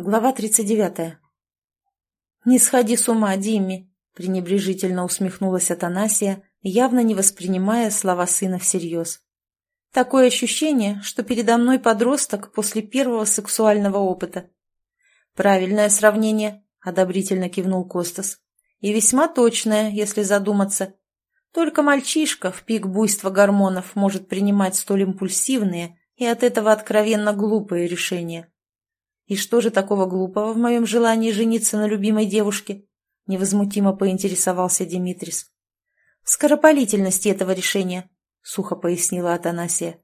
Глава 39. «Не сходи с ума, Димми!» – пренебрежительно усмехнулась Атанасия, явно не воспринимая слова сына всерьез. «Такое ощущение, что передо мной подросток после первого сексуального опыта». «Правильное сравнение», – одобрительно кивнул Костас. «И весьма точное, если задуматься. Только мальчишка в пик буйства гормонов может принимать столь импульсивные и от этого откровенно глупые решения». «И что же такого глупого в моем желании жениться на любимой девушке?» — невозмутимо поинтересовался Димитрис. «В этого решения», — сухо пояснила Атанасия.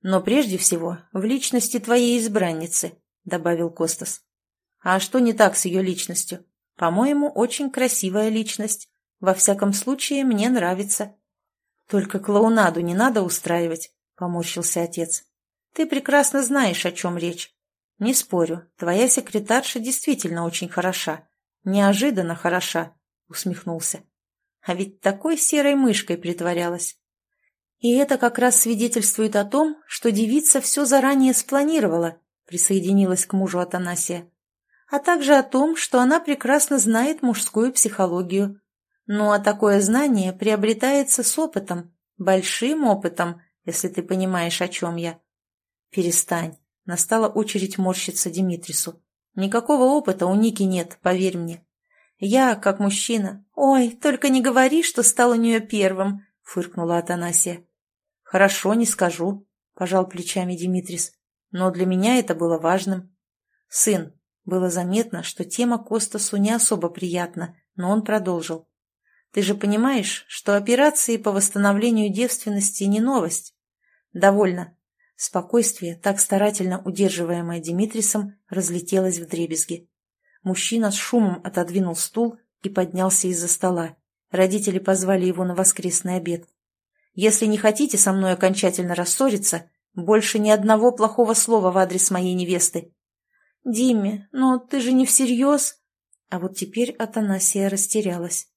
«Но прежде всего в личности твоей избранницы», — добавил Костас. «А что не так с ее личностью? По-моему, очень красивая личность. Во всяком случае, мне нравится». «Только клоунаду не надо устраивать», — поморщился отец. «Ты прекрасно знаешь, о чем речь. «Не спорю, твоя секретарша действительно очень хороша. Неожиданно хороша», — усмехнулся. «А ведь такой серой мышкой притворялась». «И это как раз свидетельствует о том, что девица все заранее спланировала», — присоединилась к мужу Атанасия. «А также о том, что она прекрасно знает мужскую психологию. Ну а такое знание приобретается с опытом, большим опытом, если ты понимаешь, о чем я». «Перестань. Настала очередь морщиться Димитрису. Никакого опыта у Ники нет, поверь мне. Я, как мужчина... Ой, только не говори, что стал у нее первым, фыркнула Атанасия. Хорошо, не скажу, пожал плечами Димитрис. Но для меня это было важным. Сын, было заметно, что тема Костасу не особо приятна, но он продолжил. Ты же понимаешь, что операции по восстановлению девственности не новость. Довольно. Спокойствие, так старательно удерживаемое Димитрисом, разлетелось в дребезги. Мужчина с шумом отодвинул стул и поднялся из-за стола. Родители позвали его на воскресный обед. «Если не хотите со мной окончательно рассориться, больше ни одного плохого слова в адрес моей невесты». «Димми, но ты же не всерьез?» А вот теперь Атанасия растерялась.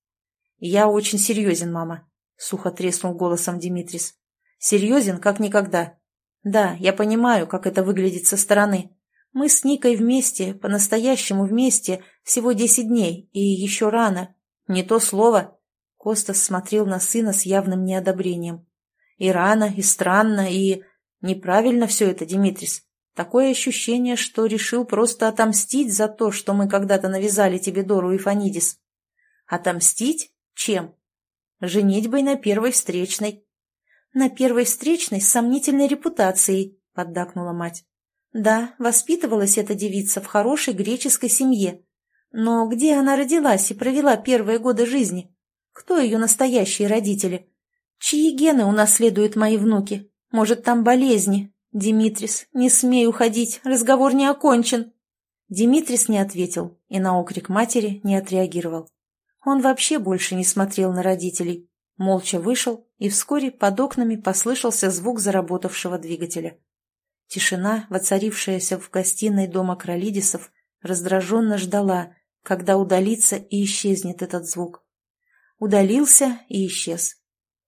«Я очень серьезен, мама», — сухо треснул голосом Димитрис. «Серьезен, как никогда. Да, я понимаю, как это выглядит со стороны. Мы с Никой вместе, по-настоящему вместе, всего десять дней, и еще рано. Не то слово. Костас смотрел на сына с явным неодобрением. И рано, и странно, и... Неправильно все это, Димитрис. Такое ощущение, что решил просто отомстить за то, что мы когда-то навязали тебе Дору и Фанидис. Отомстить? Чем? Женитьбой на первой встречной. «На первой встречной с сомнительной репутацией», — поддакнула мать. «Да, воспитывалась эта девица в хорошей греческой семье. Но где она родилась и провела первые годы жизни? Кто ее настоящие родители? Чьи гены унаследуют мои внуки? Может, там болезни? Димитрис, не смей уходить, разговор не окончен». Димитрис не ответил и на окрик матери не отреагировал. Он вообще больше не смотрел на родителей, молча вышел, и вскоре под окнами послышался звук заработавшего двигателя. Тишина, воцарившаяся в гостиной дома Кролидисов, раздраженно ждала, когда удалится и исчезнет этот звук. Удалился и исчез.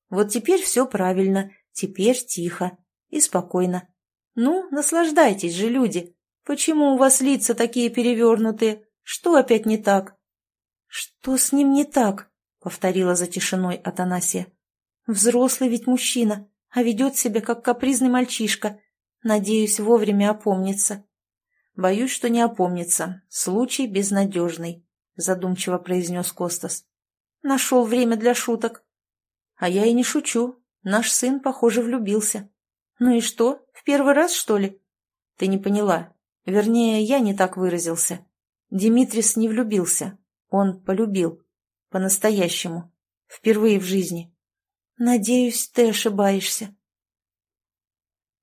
Вот теперь все правильно, теперь тихо и спокойно. Ну, наслаждайтесь же, люди. Почему у вас лица такие перевернутые? Что опять не так? Что с ним не так? — повторила за тишиной Атанасия. «Взрослый ведь мужчина, а ведет себя, как капризный мальчишка. Надеюсь, вовремя опомнится». «Боюсь, что не опомнится. Случай безнадежный», — задумчиво произнес Костас. «Нашел время для шуток». «А я и не шучу. Наш сын, похоже, влюбился». «Ну и что, в первый раз, что ли?» «Ты не поняла. Вернее, я не так выразился. Димитрис не влюбился. Он полюбил». По-настоящему. Впервые в жизни. Надеюсь, ты ошибаешься.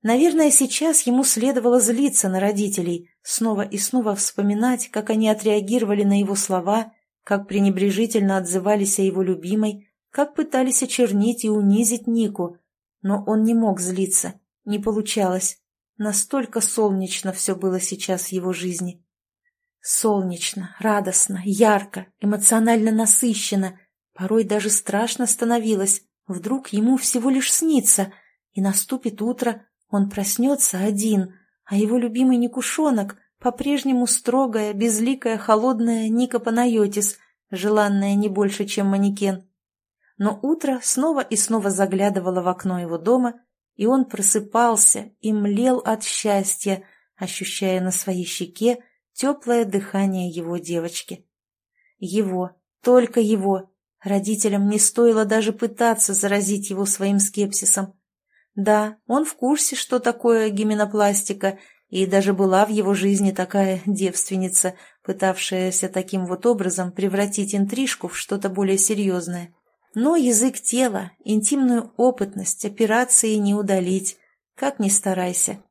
Наверное, сейчас ему следовало злиться на родителей, снова и снова вспоминать, как они отреагировали на его слова, как пренебрежительно отзывались о его любимой, как пытались очернить и унизить Нику. Но он не мог злиться, не получалось. Настолько солнечно все было сейчас в его жизни. Солнечно, радостно, ярко, эмоционально насыщенно. Порой даже страшно становилось. Вдруг ему всего лишь снится, и наступит утро, он проснется один, а его любимый Никушонок, по-прежнему строгая, безликая, холодная Ника Панайотис, желанная не больше, чем манекен. Но утро снова и снова заглядывало в окно его дома, и он просыпался и млел от счастья, ощущая на своей щеке теплое дыхание его девочки. Его, только его. Родителям не стоило даже пытаться заразить его своим скепсисом. Да, он в курсе, что такое гименопластика, и даже была в его жизни такая девственница, пытавшаяся таким вот образом превратить интрижку в что-то более серьезное. Но язык тела, интимную опытность операции не удалить, как ни старайся.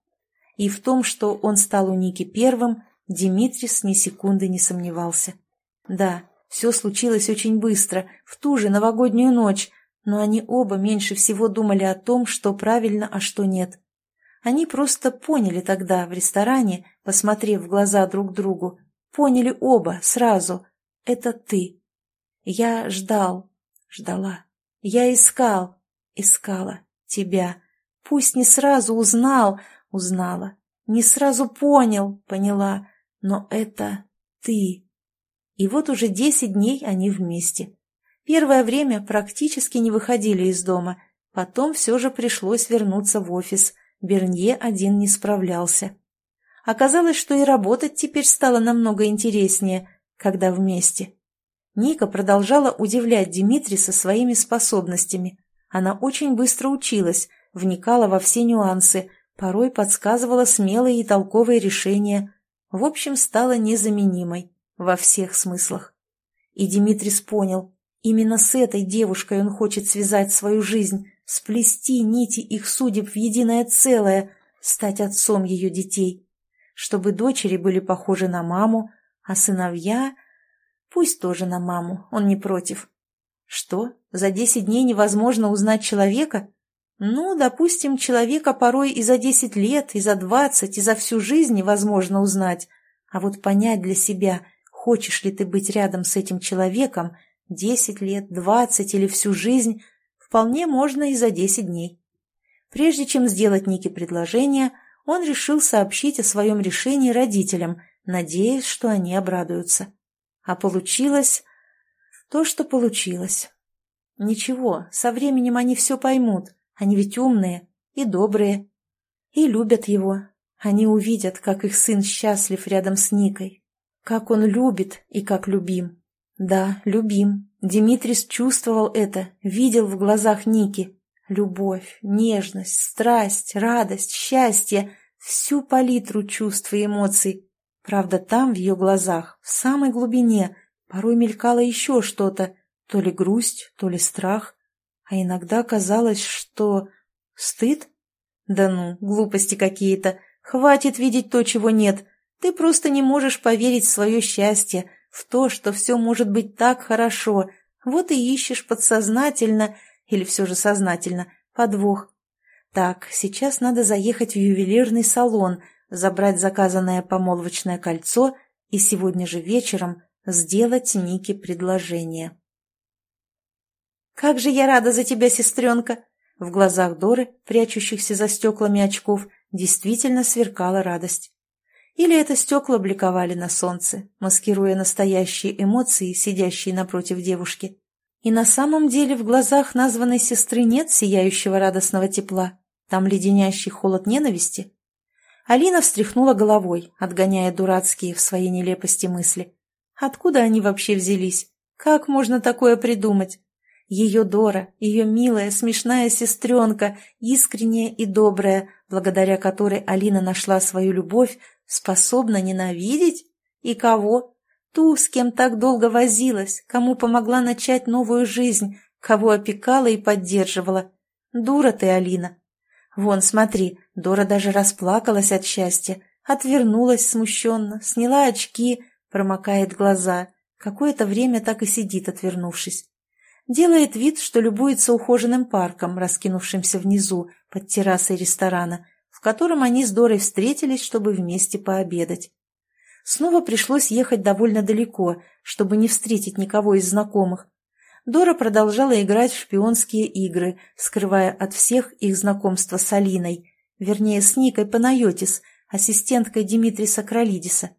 И в том, что он стал у Ники первым, Димитрис ни секунды не сомневался. Да, все случилось очень быстро, в ту же новогоднюю ночь, но они оба меньше всего думали о том, что правильно, а что нет. Они просто поняли тогда в ресторане, посмотрев в глаза друг другу, поняли оба сразу. Это ты. Я ждал, ждала. Я искал, искала тебя. Пусть не сразу узнал, узнала. Не сразу понял, поняла. Но это ты. И вот уже десять дней они вместе. Первое время практически не выходили из дома, потом все же пришлось вернуться в офис. Бернье один не справлялся. Оказалось, что и работать теперь стало намного интереснее, когда вместе. Ника продолжала удивлять Димитриса своими способностями. Она очень быстро училась, вникала во все нюансы, порой подсказывала смелые и толковые решения. В общем, стала незаменимой во всех смыслах. И Димитрис понял, Именно с этой девушкой он хочет связать свою жизнь, сплести нити их судеб в единое целое, стать отцом ее детей. Чтобы дочери были похожи на маму, а сыновья... Пусть тоже на маму, он не против. Что, за десять дней невозможно узнать человека? Ну, допустим, человека порой и за десять лет, и за двадцать, и за всю жизнь невозможно узнать. А вот понять для себя, хочешь ли ты быть рядом с этим человеком, Десять лет, двадцать или всю жизнь вполне можно и за десять дней. Прежде чем сделать Нике предложение, он решил сообщить о своем решении родителям, надеясь, что они обрадуются. А получилось то, что получилось. Ничего, со временем они все поймут, они ведь умные и добрые, и любят его. Они увидят, как их сын счастлив рядом с Никой, как он любит и как любим. Да, любим. Димитрис чувствовал это, видел в глазах Ники. Любовь, нежность, страсть, радость, счастье — всю палитру чувств и эмоций. Правда, там, в ее глазах, в самой глубине, порой мелькало еще что-то, то ли грусть, то ли страх. А иногда казалось, что... Стыд? Да ну, глупости какие-то. Хватит видеть то, чего нет. Ты просто не можешь поверить в свое счастье, в то, что все может быть так хорошо, вот и ищешь подсознательно, или все же сознательно, подвох. Так, сейчас надо заехать в ювелирный салон, забрать заказанное помолвочное кольцо и сегодня же вечером сделать Нике предложение. «Как же я рада за тебя, сестренка!» В глазах Доры, прячущихся за стеклами очков, действительно сверкала радость. Или это стекла бликовали на солнце, маскируя настоящие эмоции, сидящие напротив девушки. И на самом деле в глазах названной сестры нет сияющего радостного тепла, там леденящий холод ненависти. Алина встряхнула головой, отгоняя дурацкие в своей нелепости мысли. Откуда они вообще взялись? Как можно такое придумать? Ее Дора, ее милая, смешная сестренка, искренняя и добрая, благодаря которой Алина нашла свою любовь, Способна ненавидеть? И кого? Ту, с кем так долго возилась, кому помогла начать новую жизнь, кого опекала и поддерживала. Дура ты, Алина. Вон, смотри, Дора даже расплакалась от счастья, отвернулась смущенно, сняла очки, промокает глаза. Какое-то время так и сидит, отвернувшись. Делает вид, что любуется ухоженным парком, раскинувшимся внизу, под террасой ресторана, котором они с Дорой встретились, чтобы вместе пообедать. Снова пришлось ехать довольно далеко, чтобы не встретить никого из знакомых. Дора продолжала играть в шпионские игры, скрывая от всех их знакомство с Алиной, вернее, с Никой Панайотис, ассистенткой Димитриса Кролидиса.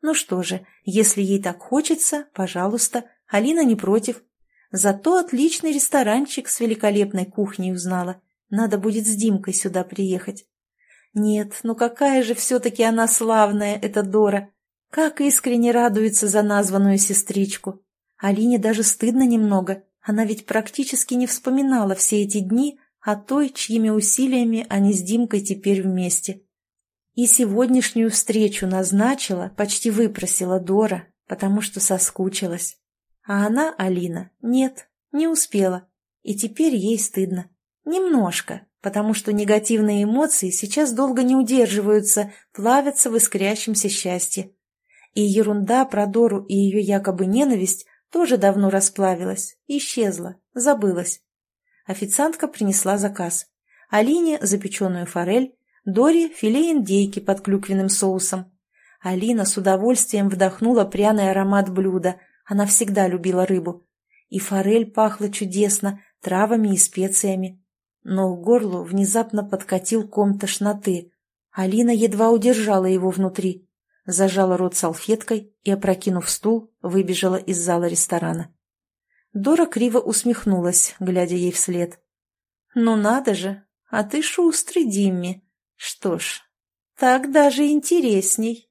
Ну что же, если ей так хочется, пожалуйста, Алина не против. Зато отличный ресторанчик с великолепной кухней узнала. Надо будет с Димкой сюда приехать. Нет, ну какая же все-таки она славная, эта Дора. Как искренне радуется за названную сестричку. Алине даже стыдно немного. Она ведь практически не вспоминала все эти дни о той, чьими усилиями они с Димкой теперь вместе. И сегодняшнюю встречу назначила, почти выпросила Дора, потому что соскучилась. А она, Алина, нет, не успела. И теперь ей стыдно. Немножко, потому что негативные эмоции сейчас долго не удерживаются, плавятся в искрящемся счастье. И ерунда про Дору и ее якобы ненависть тоже давно расплавилась, исчезла, забылась. Официантка принесла заказ. Алине запеченную форель, Доре филе индейки под клюквенным соусом. Алина с удовольствием вдохнула пряный аромат блюда, она всегда любила рыбу. И форель пахла чудесно, травами и специями но к горлу внезапно подкатил ком тошноты. Алина едва удержала его внутри, зажала рот салфеткой и, опрокинув стул, выбежала из зала ресторана. Дора криво усмехнулась, глядя ей вслед. «Ну надо же, а ты шустрый, Димми. Что ж, так даже интересней».